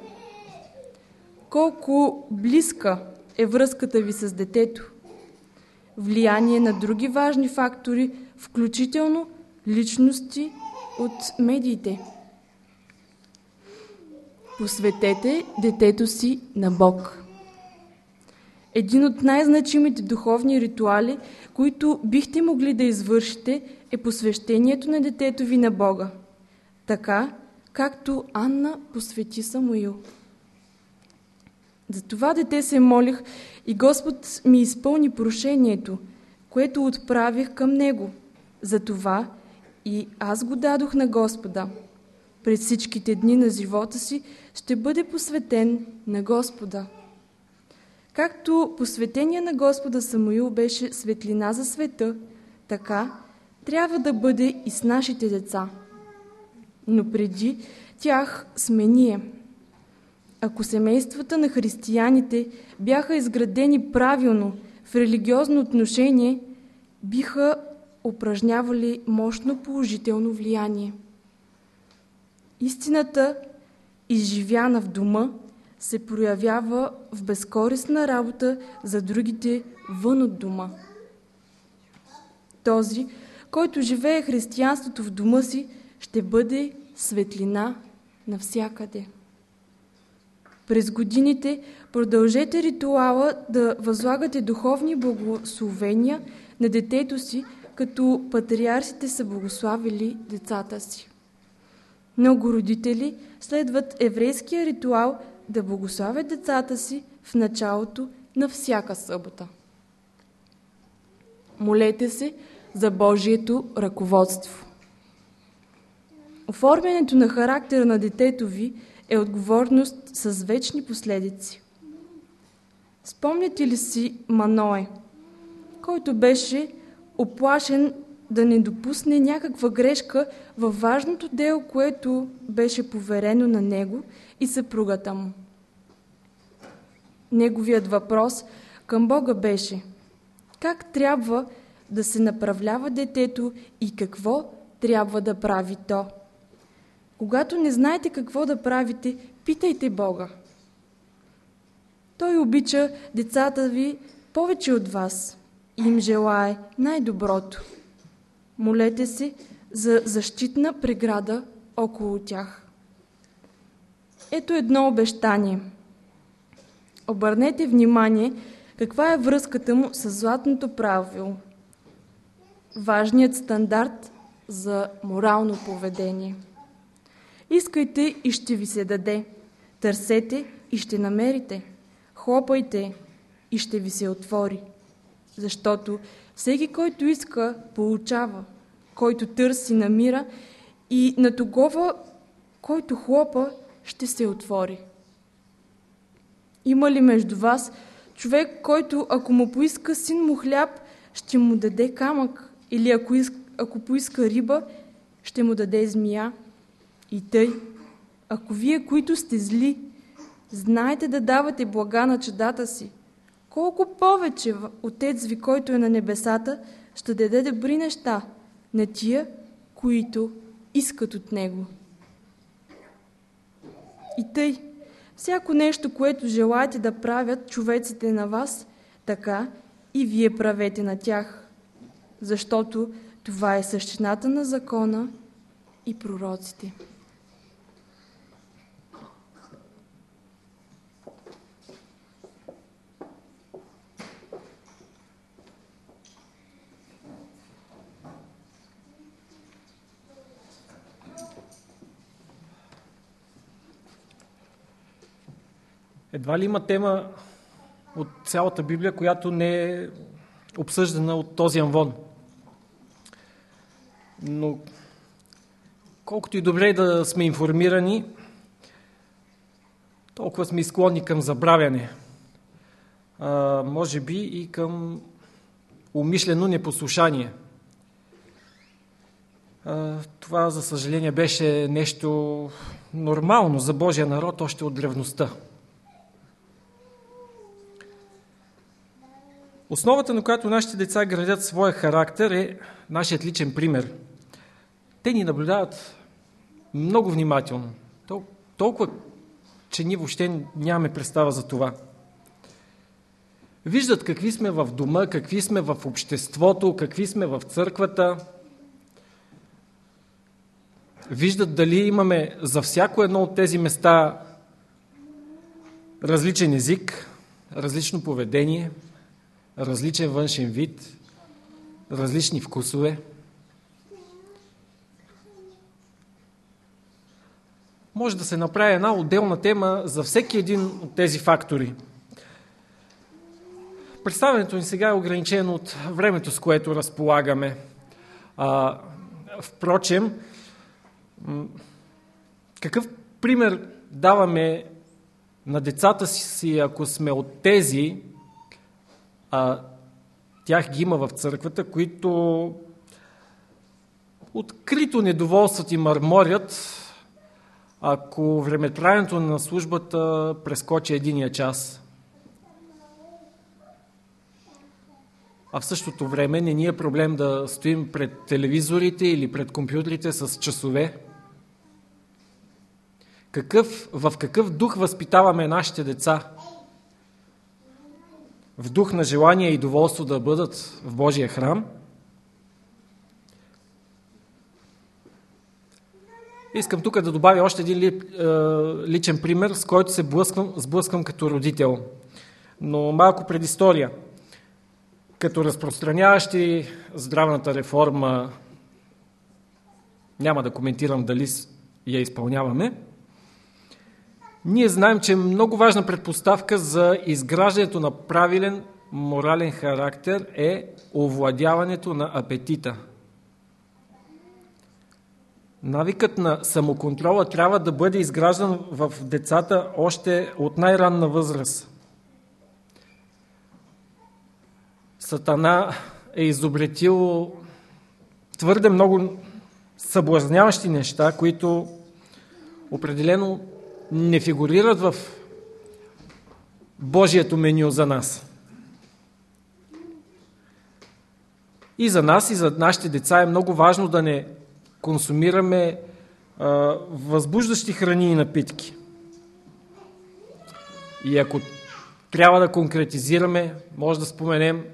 [SPEAKER 6] – колко близка е връзката ви с детето. Влияние на други важни фактори, включително личности от медиите. Посветете детето си на Бог. Един от най-значимите духовни ритуали, които бихте могли да извършите, е посвещението на детето ви на Бога. Така, както Анна посвети Самуил. За това дете се молих и Господ ми изпълни прошението, което отправих към Него. За това и аз го дадох на Господа. През всичките дни на живота си ще бъде посветен на Господа. Както посветение на Господа Самуил беше светлина за света, така трябва да бъде и с нашите деца. Но преди тях сме ние – ако семействата на християните бяха изградени правилно в религиозно отношение, биха упражнявали мощно положително влияние. Истината, изживяна в дома, се проявява в безкорисна работа за другите вън от дома. Този, който живее християнството в дома си, ще бъде светлина навсякъде. През годините продължете ритуала да възлагате духовни благословения на детето си, като патриарсите са благославили децата си. Много родители следват еврейския ритуал да благославят децата си в началото на всяка събота. Молете се за Божието ръководство. Оформянето на характера на детето ви е отговорност с вечни последици. Спомняте ли си Маное, който беше оплашен да не допусне някаква грешка във важното дело, което беше поверено на него и съпругата му? Неговият въпрос към Бога беше как трябва да се направлява детето и какво трябва да прави то. Когато не знаете какво да правите, питайте Бога. Той обича децата ви повече от вас и им желае най-доброто. Молете се за защитна преграда около тях. Ето едно обещание. Обърнете внимание каква е връзката му с златното правило. Важният стандарт за морално поведение. Искайте и ще ви се даде. Търсете и ще намерите. Хлопайте и ще ви се отвори. Защото всеки, който иска, получава. Който търси, намира и на тогова, който хлопа, ще се отвори. Има ли между вас човек, който ако му поиска син му хляб, ще му даде камък? Или ако, иска, ако поиска риба, ще му даде змия? И тъй, ако вие, които сте зли, знаете да давате блага на чедата си, колко повече Отец ви, който е на небесата, ще даде добри неща на тия, които искат от Него. И тъй, всяко нещо, което желаете да правят човеците на вас, така и вие правете на тях, защото това е същината на закона и пророците.
[SPEAKER 2] Едва ли има тема от цялата Библия, която не е обсъждана от този анвон. Но колкото и добре да сме информирани, толкова сме склонни към забравяне. А, може би и към умишлено непослушание. А, това, за съжаление, беше нещо нормално за Божия народ още от древността. Основата, на която нашите деца градят своя характер е нашият личен пример. Те ни наблюдават много внимателно. Толкова, че ние въобще нямаме представа за това. Виждат какви сме в дома, какви сме в обществото, какви сме в църквата. Виждат дали имаме за всяко едно от тези места различен език, различно поведение – различен външен вид, различни вкусове. Може да се направи една отделна тема за всеки един от тези фактори. Представянето ни сега е ограничено от времето, с което разполагаме. А, впрочем, какъв пример даваме на децата си, ако сме от тези, а, тях ги има в църквата, които открито недоволстват и мърморят, ако времетраенето на службата прескочи единия час. А в същото време не ни е проблем да стоим пред телевизорите или пред компютрите с часове. Какъв, в какъв дух възпитаваме нашите деца? В дух на желание и доволство да бъдат в Божия храм. Искам тук да добавя още един е, личен пример, с който се блъсквам, сблъсквам като родител. Но малко предистория. Като разпространяващи здравната реформа, няма да коментирам дали я изпълняваме, ние знаем, че много важна предпоставка за изграждането на правилен морален характер е овладяването на апетита. Навикът на самоконтрола трябва да бъде изграждан в децата още от най-ранна възраст. Сатана е изобретил твърде много съблазняващи неща, които определено не фигурират в Божието меню за нас. И за нас, и за нашите деца е много важно да не консумираме а, възбуждащи храни и напитки. И ако трябва да конкретизираме, може да споменем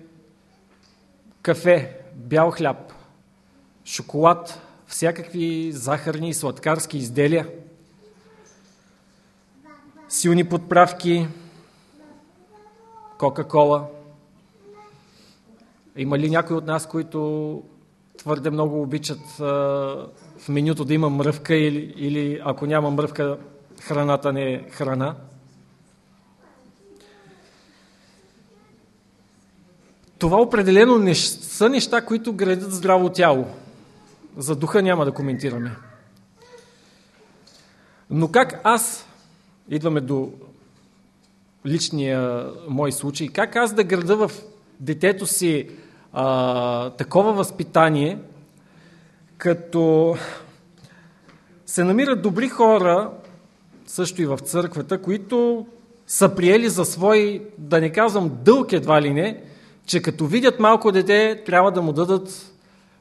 [SPEAKER 2] кафе, бял хляб, шоколад, всякакви захарни и сладкарски изделия, силни подправки, Кока-кола. Има ли някой от нас, които твърде много обичат а, в менюто да има мръвка или, или ако няма мръвка, храната не е храна? Това определено не са неща, които градят здраво тяло. За духа няма да коментираме. Но как аз, идваме до личния мой случай, как аз да града в детето си а, такова възпитание, като се намират добри хора, също и в църквата, които са приели за свой, да не казвам дълг едва ли не, че като видят малко дете, трябва да му дадат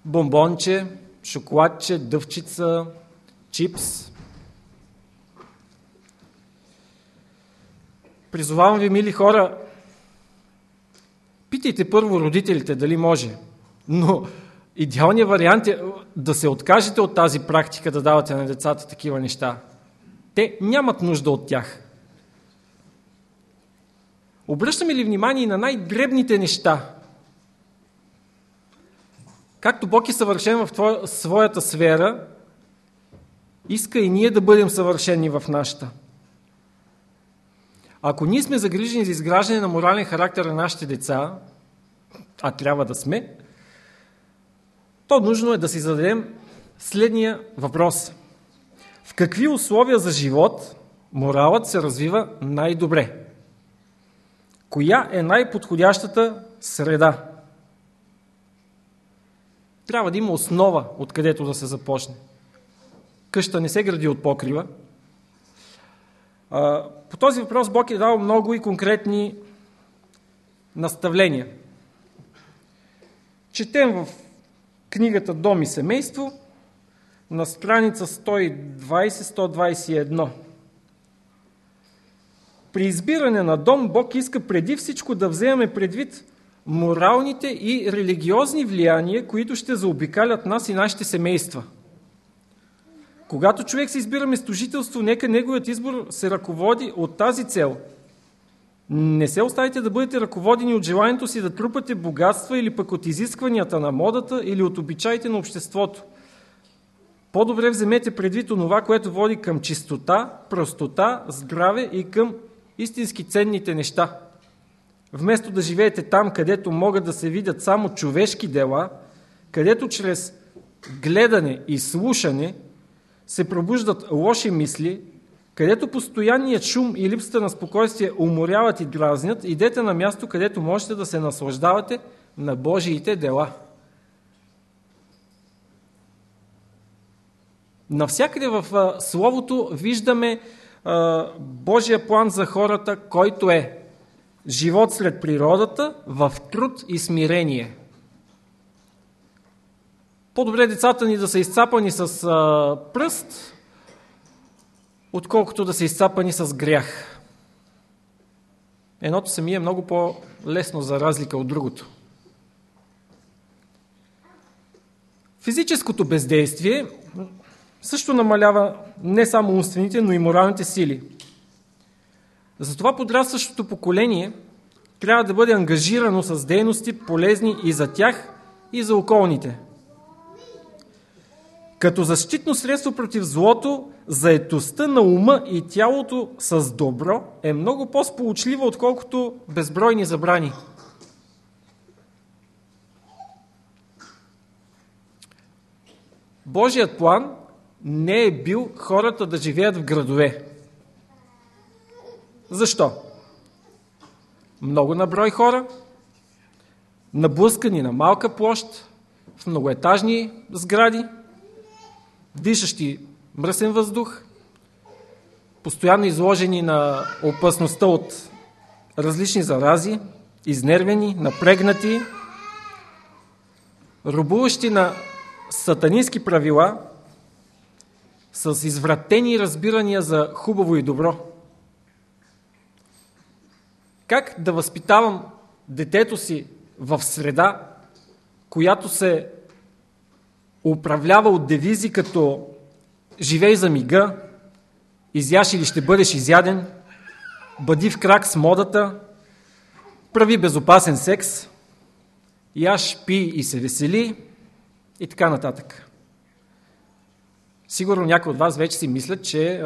[SPEAKER 2] бомбонче, шоколадче, дъвчица, чипс. Призовавам ви, мили хора, питайте първо родителите дали може. Но идеалният вариант е да се откажете от тази практика да давате на децата такива неща. Те нямат нужда от тях. Обръщаме ли внимание на най-дребните неща? Както Бог е съвършен в своята сфера, иска и ние да бъдем съвършени в нашата. Ако ние сме загрижени за изграждане на морален характер на нашите деца, а трябва да сме, то нужно е да си зададем следния въпрос. В какви условия за живот моралът се развива най-добре? Коя е най-подходящата среда? Трябва да има основа, откъдето да се започне. Къща не се гради от покрива, по този въпрос Бог е дал много и конкретни наставления. Четем в книгата Дом и семейство на страница 120-121. При избиране на дом Бог иска преди всичко да вземем предвид моралните и религиозни влияния, които ще заобикалят нас и нашите семейства – когато човек се избира местожителство, нека неговият избор се ръководи от тази цел. Не се оставите да бъдете ръководени от желанието си да трупате богатства или пък от изискванията на модата или от обичаите на обществото. По-добре вземете предвид онова, което води към чистота, простота, здраве и към истински ценните неща. Вместо да живеете там, където могат да се видят само човешки дела, където чрез гледане и слушане се пробуждат лоши мисли, където постоянният шум и липсата на спокойствие уморяват и дразнят, идете на място, където можете да се наслаждавате на Божиите дела. Навсякъде в Словото виждаме Божия план за хората, който е живот след природата в труд и смирение – по-добре децата ни да са изцапани с а, пръст, отколкото да са изцапани с грях. Едното сами е много по-лесно за разлика от другото. Физическото бездействие също намалява не само умствените, но и моралните сили. Затова подрастващото поколение трябва да бъде ангажирано с дейности полезни и за тях, и за околните – като защитно средство против злото, заетостта на ума и тялото с добро е много по-сполучлива, отколкото безбройни забрани. Божият план не е бил хората да живеят в градове. Защо? Много наброй хора, наблъскани на малка площ, в многоетажни сгради, дишащи мръсен въздух, постоянно изложени на опасността от различни зарази, изнервени, напрегнати, рубуващи на сатанински правила, с извратени разбирания за хубаво и добро. Как да възпитавам детето си в среда, която се управлява от девизи като живей за мига, изяш или ще бъдеш изяден, бъди в крак с модата, прави безопасен секс, яш, пи и се весели и така нататък. Сигурно някои от вас вече си мислят, че е,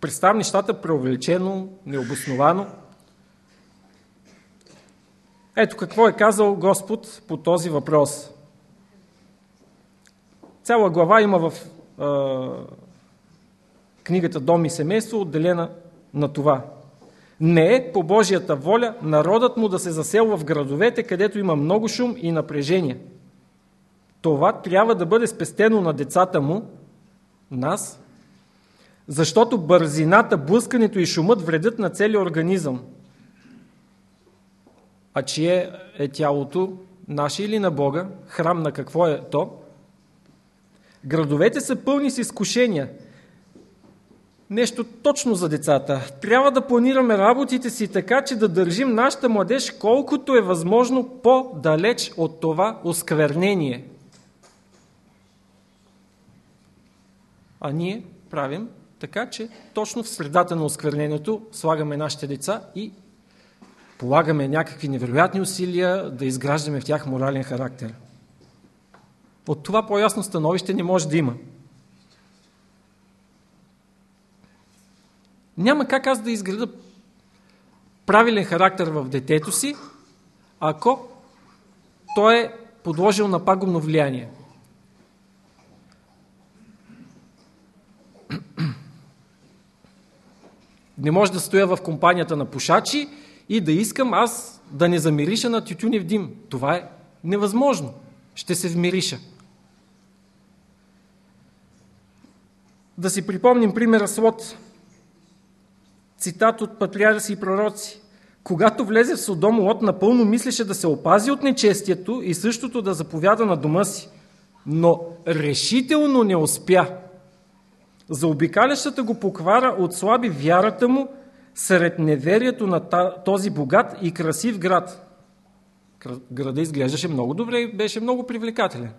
[SPEAKER 2] представям нещата преувеличено, необосновано. Ето какво е казал Господ по този въпрос. Цяла глава има в е, книгата Дом и семейство, отделена на това. Не е по Божията воля народът му да се заселва в градовете, където има много шум и напрежение. Това трябва да бъде спестено на децата му, нас, защото бързината, блъскането и шумът вредят на целия организъм. А чие е тялото, наше или на Бога, храм на какво е то? Градовете са пълни с изкушения – нещо точно за децата. Трябва да планираме работите си така, че да държим нашата младеж колкото е възможно по-далеч от това осквернение. А ние правим така, че точно в средата на осквернението слагаме нашите деца и полагаме някакви невероятни усилия да изграждаме в тях морален характер. От това по-ясно становище не може да има. Няма как аз да изграда правилен характер в детето си, ако той е подложил на пагубно влияние. Не може да стоя в компанията на пушачи и да искам аз да не замириша на тютюнев дим. Това е невъзможно. Ще се вмириша. Да си припомним примера с Лот. Цитат от патриарси и пророци. Когато влезе в Содом, Лот напълно мислеше да се опази от нечестието и същото да заповяда на дома си. Но решително не успя. Заобикалящата го поквара отслаби вярата му сред неверието на този богат и красив град. Града изглеждаше много добре и беше много привлекателен.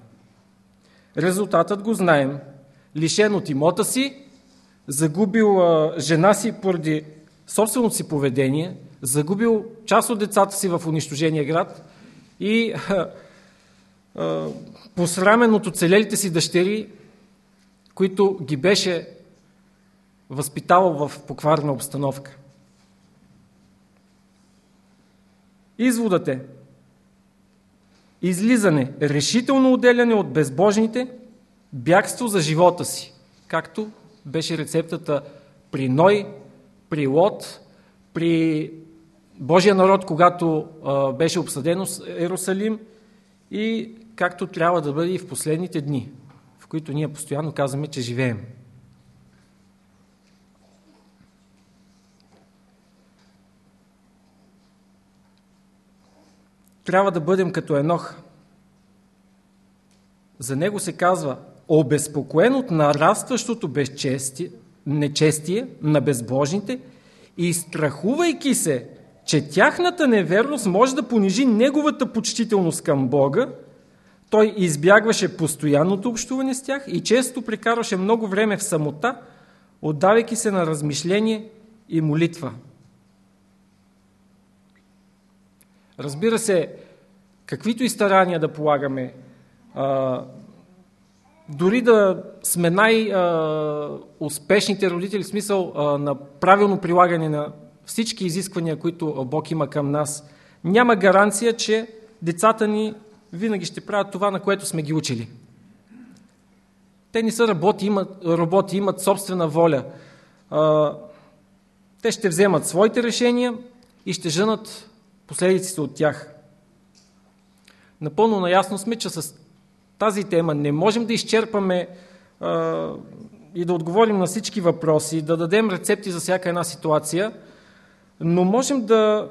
[SPEAKER 2] Резултатът го знаем. Лишен от имота си, загубил жена си поради собственото си поведение, загубил част от децата си в унищожения град и посрамен от оцелелите си дъщери, които ги беше възпитавал в покварна обстановка. Изводът е излизане, решително отделяне от безбожните, бягство за живота си, както беше рецептата при Ной, при Лот, при Божия народ, когато а, беше обсъдено Ерусалим и както трябва да бъде и в последните дни, в които ние постоянно казваме, че живеем. Трябва да бъдем като Енох. За него се казва обезпокоен от нарастващото безчестие, нечестие на безбожните и страхувайки се, че тяхната неверност може да понижи неговата почтителност към Бога, той избягваше постоянното общуване с тях и често прекарваше много време в самота, отдавайки се на размишление и молитва. Разбира се, каквито и старания да полагаме, дори да сме най-успешните родители, в смисъл на правилно прилагане на всички изисквания, които Бог има към нас, няма гаранция, че децата ни винаги ще правят това, на което сме ги учили. Те не са роботи, имат, роботи, имат собствена воля. Те ще вземат своите решения и ще женат последиците от тях. Напълно наясно сме, че с тази тема не можем да изчерпаме а, и да отговорим на всички въпроси, да дадем рецепти за всяка една ситуация, но можем да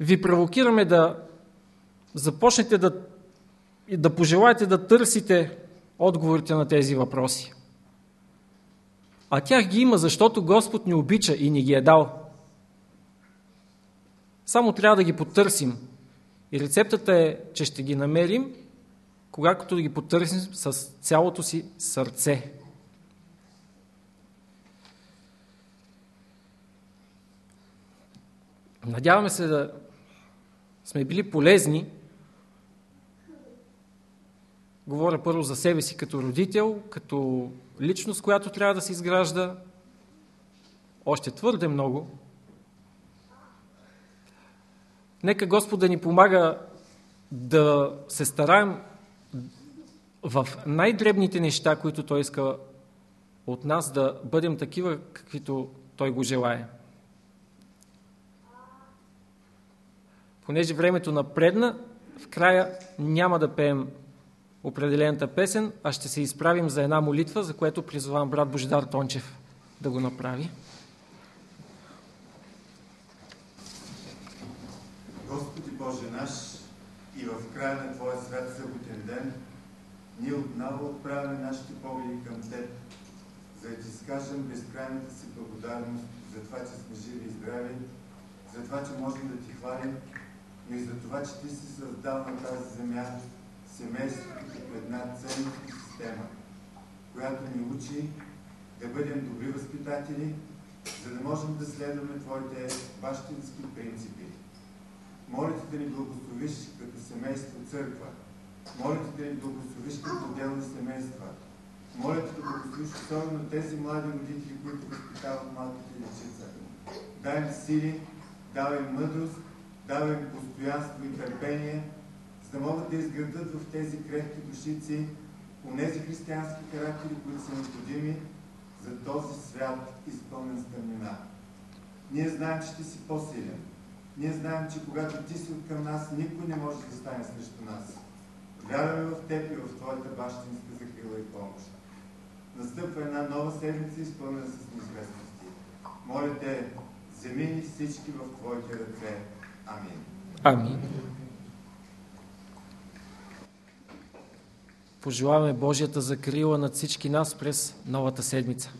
[SPEAKER 2] ви провокираме да започнете да, да пожелаете да търсите отговорите на тези въпроси. А тях ги има, защото Господ ни обича и ни ги е дал. Само трябва да ги потърсим. И рецептата е, че ще ги намерим, когато да ги потърсим с цялото си сърце. Надяваме се да сме били полезни. Говоря първо за себе си като родител, като личност, която трябва да се изгражда още твърде много. Нека Господ да ни помага да се стараем в най-дребните неща, които Той иска от нас, да бъдем такива, каквито Той го желая. Понеже времето напредна, в края няма да пеем определената песен, а ще се изправим за една молитва, за което призовавам брат Божидар Тончев да го направи.
[SPEAKER 7] Господи Боже наш, и в края на Твоя ние отново отправяме нашите погледи към Теб, за да Ти скажем безкрайната си благодарност за това, че сме живи и здрави, за това, че можем да Ти хвалим, и за това, че Ти си създал на тази земя семейството като една ценностна система, която ни учи да бъдем добри възпитатели, за да можем да следваме Твоите бащински принципи. Моля Те да ни благословиш като семейство църква. Моля Те да благословиш като отделни семейства. Моля Те да благословиш особено тези млади родители, които възпитават малките дечица. Дай им сили, давай мъдрост, давай им постоянство и търпение, за да могат да изградат в тези крехки душици онези християнски характери, които са необходими за този свят, изпълнен с тъмнина. Ние знаем, че ти си по-силен. Ние знаем, че когато ти си от към нас, никой не може да стане срещу нас. Вярваме в теб и в твоята бащинска закрила и помощ. Настъпва една нова седмица, изпълнена с неизвестности. Моля те, вземи ни всички в твоите ръце. Амин.
[SPEAKER 2] Амин. Пожелаваме Божията закрила над всички нас през новата седмица.